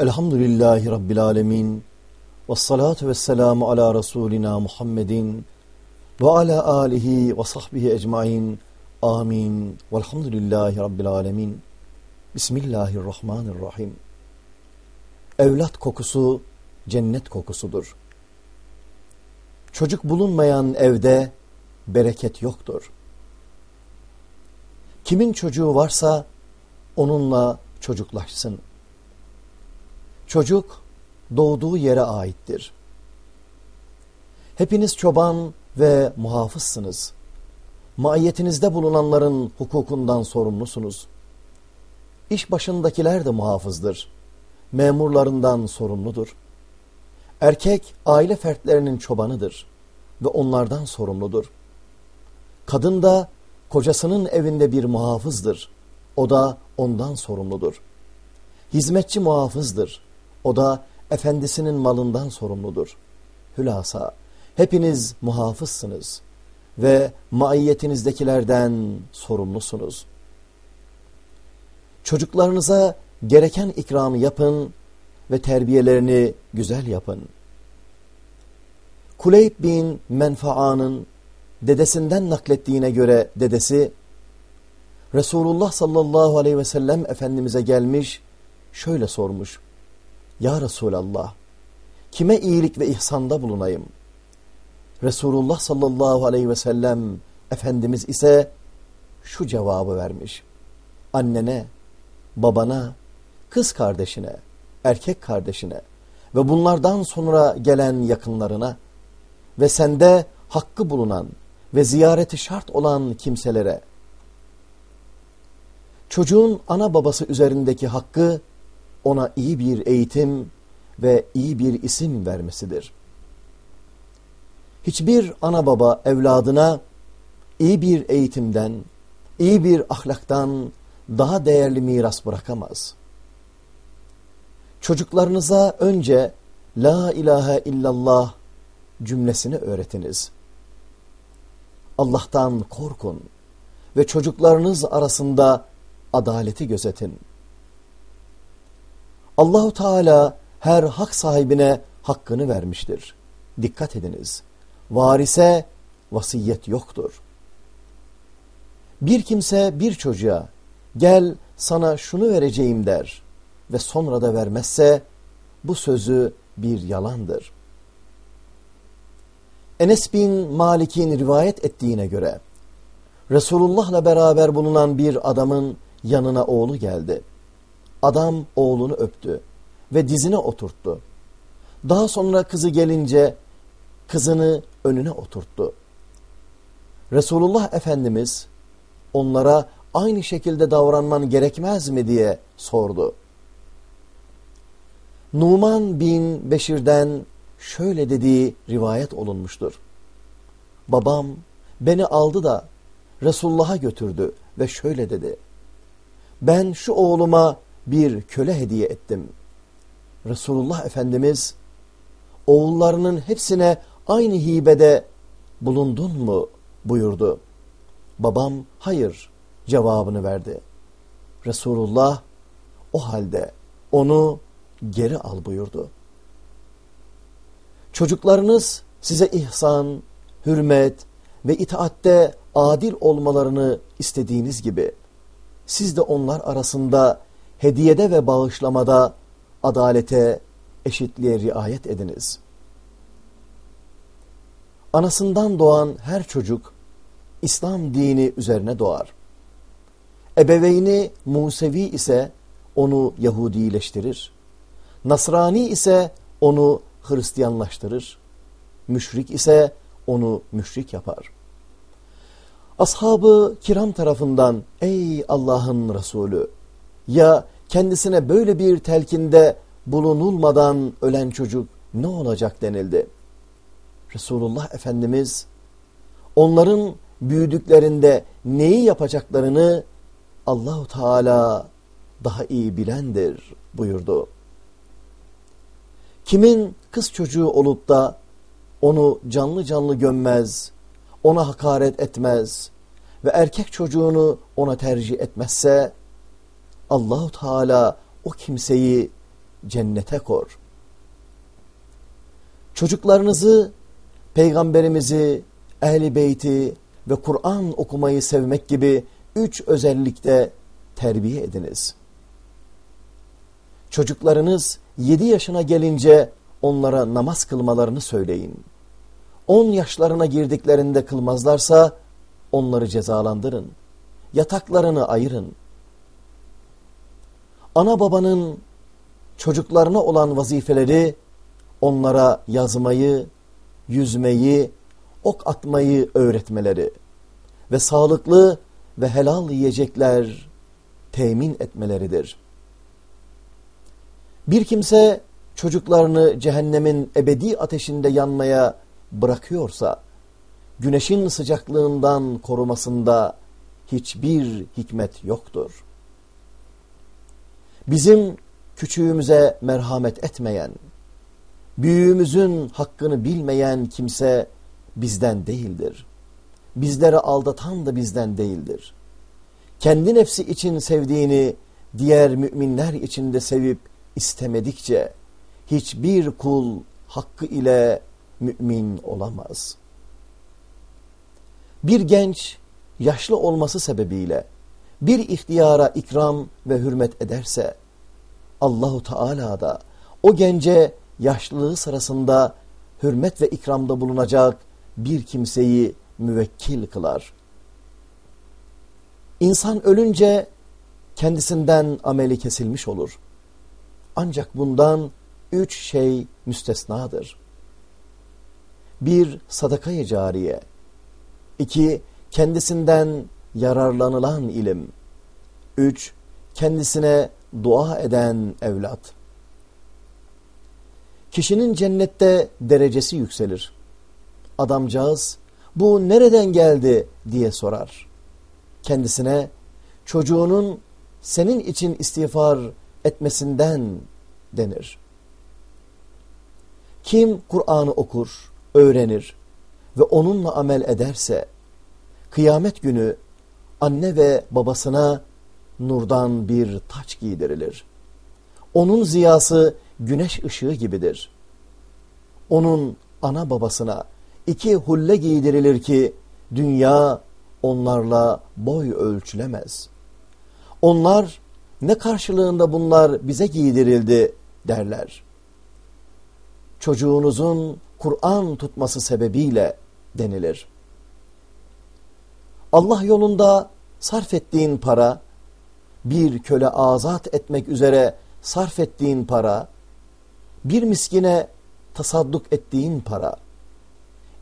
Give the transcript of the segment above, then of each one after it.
Elhamdülillahi Rabbil Alemin. Ve salatu ve selamu ala Resulina Muhammedin ve ala alihi ve sahbihi ecmain. Amin. Velhamdülillahi Rabbil Alemin. Bismillahirrahmanirrahim. Evlat kokusu cennet kokusudur. Çocuk bulunmayan evde bereket yoktur. Kimin çocuğu varsa onunla çocuklaşsın. Çocuk doğduğu yere aittir. Hepiniz çoban ve muhafızsınız. Maiyetinizde bulunanların hukukundan sorumlusunuz. İş başındakiler de muhafızdır. Memurlarından sorumludur. Erkek aile fertlerinin çobanıdır ve onlardan sorumludur. Kadın da kocasının evinde bir muhafızdır. O da ondan sorumludur. Hizmetçi muhafızdır. O da efendisinin malından sorumludur. Hülasa hepiniz muhafızsınız ve maiyetinizdekilerden sorumlusunuz. Çocuklarınıza gereken ikramı yapın ve terbiyelerini güzel yapın. Kuleyb bin Menfaa'nın dedesinden naklettiğine göre dedesi Resulullah sallallahu aleyhi ve sellem Efendimiz'e gelmiş şöyle sormuş. Ya Resulallah kime iyilik ve ihsanda bulunayım? Resulullah sallallahu aleyhi ve sellem Efendimiz ise şu cevabı vermiş. Annene, babana, kız kardeşine, erkek kardeşine ve bunlardan sonra gelen yakınlarına ve sende hakkı bulunan ve ziyareti şart olan kimselere çocuğun ana babası üzerindeki hakkı ona iyi bir eğitim ve iyi bir isim vermesidir. Hiçbir ana baba evladına iyi bir eğitimden, iyi bir ahlaktan daha değerli miras bırakamaz. Çocuklarınıza önce La ilahe illallah cümlesini öğretiniz. Allah'tan korkun ve çocuklarınız arasında adaleti gözetin. Allahu Teala her hak sahibine hakkını vermiştir. Dikkat ediniz. Varise vasiyet yoktur. Bir kimse bir çocuğa gel sana şunu vereceğim der ve sonra da vermezse bu sözü bir yalandır. Enes bin Malik'in rivayet ettiğine göre Resulullah'la beraber bulunan bir adamın yanına oğlu geldi. Adam oğlunu öptü ve dizine oturttu. Daha sonra kızı gelince kızını önüne oturttu. Resulullah Efendimiz onlara aynı şekilde davranman gerekmez mi diye sordu. Numan bin Beşir'den şöyle dediği rivayet olunmuştur. Babam beni aldı da Resulullah'a götürdü ve şöyle dedi. Ben şu oğluma bir köle hediye ettim. Resulullah Efendimiz oğullarının hepsine aynı hibede bulundun mu buyurdu. Babam hayır cevabını verdi. Resulullah o halde onu geri al buyurdu. Çocuklarınız size ihsan, hürmet ve itaatte adil olmalarını istediğiniz gibi siz de onlar arasında hediyede ve bağışlamada adalete, eşitliğe riayet ediniz. Anasından doğan her çocuk İslam dini üzerine doğar. Ebeveyni Musevi ise onu Yahudileştirir. Nasrani ise onu Hristiyanlaştırır. Müşrik ise onu müşrik yapar. Ashabı kiram tarafından ey Allah'ın Resulü ya kendisine böyle bir telkinde bulunulmadan ölen çocuk ne olacak denildi. Resulullah Efendimiz onların büyüdüklerinde neyi yapacaklarını Allahu Teala daha iyi bilendir buyurdu. Kimin kız çocuğu olup da onu canlı canlı gömmez, ona hakaret etmez ve erkek çocuğunu ona tercih etmezse Allahu Teala o kimseyi cennete kor. Çocuklarınızı, peygamberimizi, ehli beyti ve Kur'an okumayı sevmek gibi üç özellikte terbiye ediniz. Çocuklarınız yedi yaşına gelince onlara namaz kılmalarını söyleyin. On yaşlarına girdiklerinde kılmazlarsa onları cezalandırın. Yataklarını ayırın. Ana babanın çocuklarına olan vazifeleri onlara yazmayı, yüzmeyi, ok atmayı öğretmeleri ve sağlıklı ve helal yiyecekler temin etmeleridir. Bir kimse çocuklarını cehennemin ebedi ateşinde yanmaya bırakıyorsa, güneşin sıcaklığından korumasında hiçbir hikmet yoktur. Bizim küçüğümüze merhamet etmeyen, büyüğümüzün hakkını bilmeyen kimse bizden değildir. Bizleri aldatan da bizden değildir. Kendi nefsi için sevdiğini diğer müminler için de sevip istemedikçe hiçbir kul hakkı ile mümin olamaz. Bir genç yaşlı olması sebebiyle bir ihtiyara ikram ve hürmet ederse Allahu Teala da o gence yaşlılığı sırasında hürmet ve ikramda bulunacak bir kimseyi müvekkil kılar. İnsan ölünce kendisinden ameli kesilmiş olur. Ancak bundan üç şey müstesnadır. Bir, sadakayı cariye. İki, kendisinden yararlanılan ilim. Üç, kendisine dua eden evlat. Kişinin cennette derecesi yükselir. Adamcağız bu nereden geldi diye sorar. Kendisine çocuğunun senin için istiğfar etmesinden denir. Kim Kur'an'ı okur, öğrenir ve onunla amel ederse kıyamet günü anne ve babasına nurdan bir taç giydirilir. Onun ziyası güneş ışığı gibidir. Onun ana babasına iki hulle giydirilir ki dünya onlarla boy ölçülemez. Onlar ne karşılığında bunlar bize giydirildi derler. Çocuğunuzun Kur'an tutması sebebiyle denilir. Allah yolunda sarf ettiğin para, bir köle azat etmek üzere sarf ettiğin para, bir miskine tasadduk ettiğin para,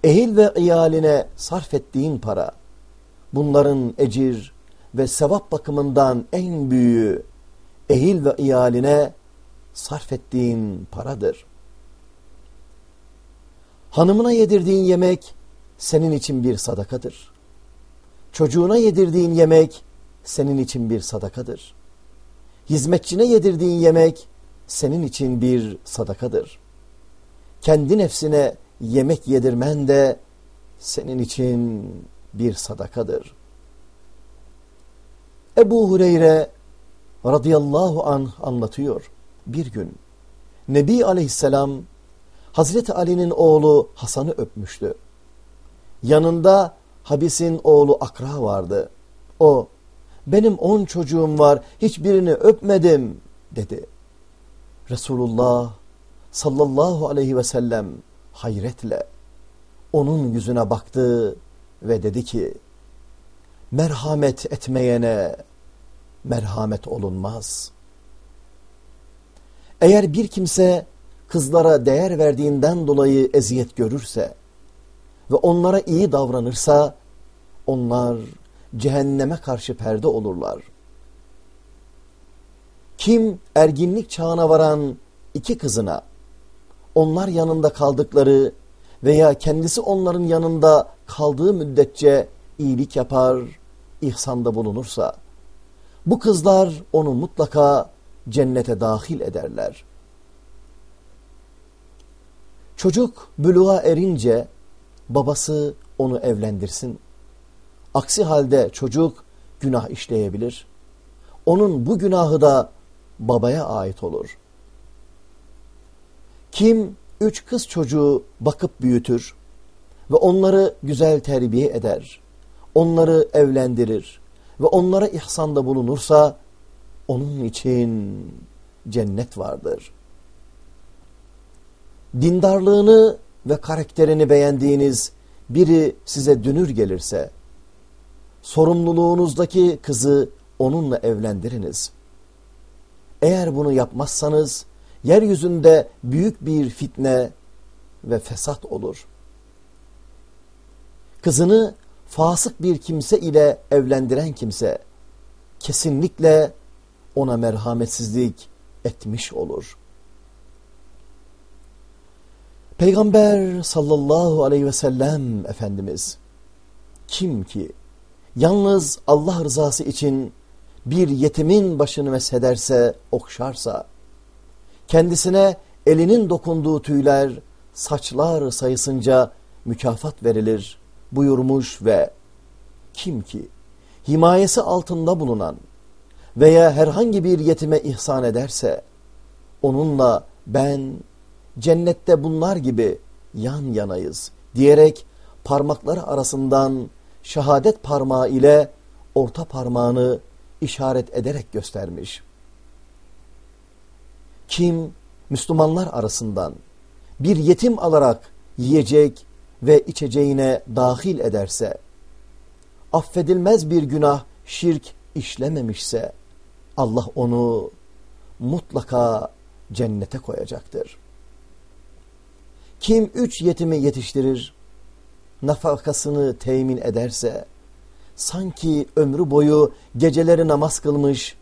ehil ve iyaline sarf ettiğin para, bunların ecir ve sevap bakımından en büyüğü ehil ve iyaline sarf ettiğin paradır. Hanımına yedirdiğin yemek senin için bir sadakadır. Çocuğuna yedirdiğin yemek senin için bir sadakadır. Hizmetçine yedirdiğin yemek senin için bir sadakadır. Kendi nefsine yemek yedirmen de senin için bir sadakadır. Ebu Hureyre radıyallahu anh anlatıyor. Bir gün Nebi aleyhisselam Hazreti Ali'nin oğlu Hasan'ı öpmüştü. Yanında Habis'in oğlu Akra vardı. O, benim on çocuğum var, hiçbirini öpmedim, dedi. Resulullah sallallahu aleyhi ve sellem hayretle onun yüzüne baktı ve dedi ki, merhamet etmeyene merhamet olunmaz. Eğer bir kimse kızlara değer verdiğinden dolayı eziyet görürse ve onlara iyi davranırsa onlar cehenneme karşı perde olurlar. Kim erginlik çağına varan iki kızına onlar yanında kaldıkları veya kendisi onların yanında kaldığı müddetçe iyilik yapar, ihsanda bulunursa bu kızlar onu mutlaka cennete dahil ederler. Çocuk büluğa erince babası onu evlendirsin. Aksi halde çocuk günah işleyebilir. Onun bu günahı da babaya ait olur. Kim üç kız çocuğu bakıp büyütür ve onları güzel terbiye eder, onları evlendirir ve onlara ihsanda bulunursa onun için cennet vardır. Dindarlığını ve karakterini beğendiğiniz biri size dünür gelirse, sorumluluğunuzdaki kızı onunla evlendiriniz. Eğer bunu yapmazsanız, yeryüzünde büyük bir fitne ve fesat olur. Kızını fasık bir kimse ile evlendiren kimse, kesinlikle ona merhametsizlik etmiş olur. Peygamber sallallahu aleyhi ve sellem Efendimiz kim ki yalnız Allah rızası için bir yetimin başını meshederse, okşarsa, kendisine elinin dokunduğu tüyler, saçlar sayısınca mükafat verilir buyurmuş ve kim ki himayesi altında bulunan veya herhangi bir yetime ihsan ederse, onunla ben cennette bunlar gibi yan yanayız diyerek parmakları arasından şehadet parmağı ile orta parmağını işaret ederek göstermiş. Kim Müslümanlar arasından bir yetim alarak yiyecek ve içeceğine dahil ederse, affedilmez bir günah, şirk işlememişse, Allah onu mutlaka cennete koyacaktır. Kim üç yetimi yetiştirir, nafakasını temin ederse, sanki ömrü boyu geceleri namaz kılmış,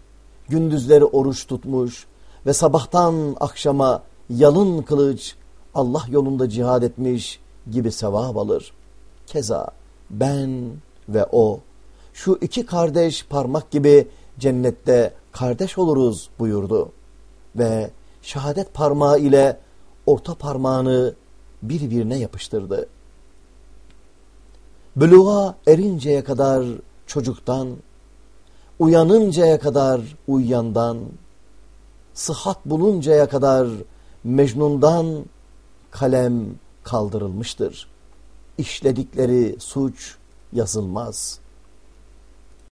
gündüzleri oruç tutmuş ve sabahtan akşama yalın kılıç Allah yolunda cihad etmiş gibi sevap alır. Keza ben ve o, şu iki kardeş parmak gibi cennette kardeş oluruz buyurdu. Ve şehadet parmağı ile orta parmağını birbirine yapıştırdı. Buluğa erinceye kadar çocuktan, uyanıncaya kadar uyyandan, sıhhat buluncaya kadar Mecnun'dan kalem kaldırılmıştır. İşledikleri suç yazılmaz.''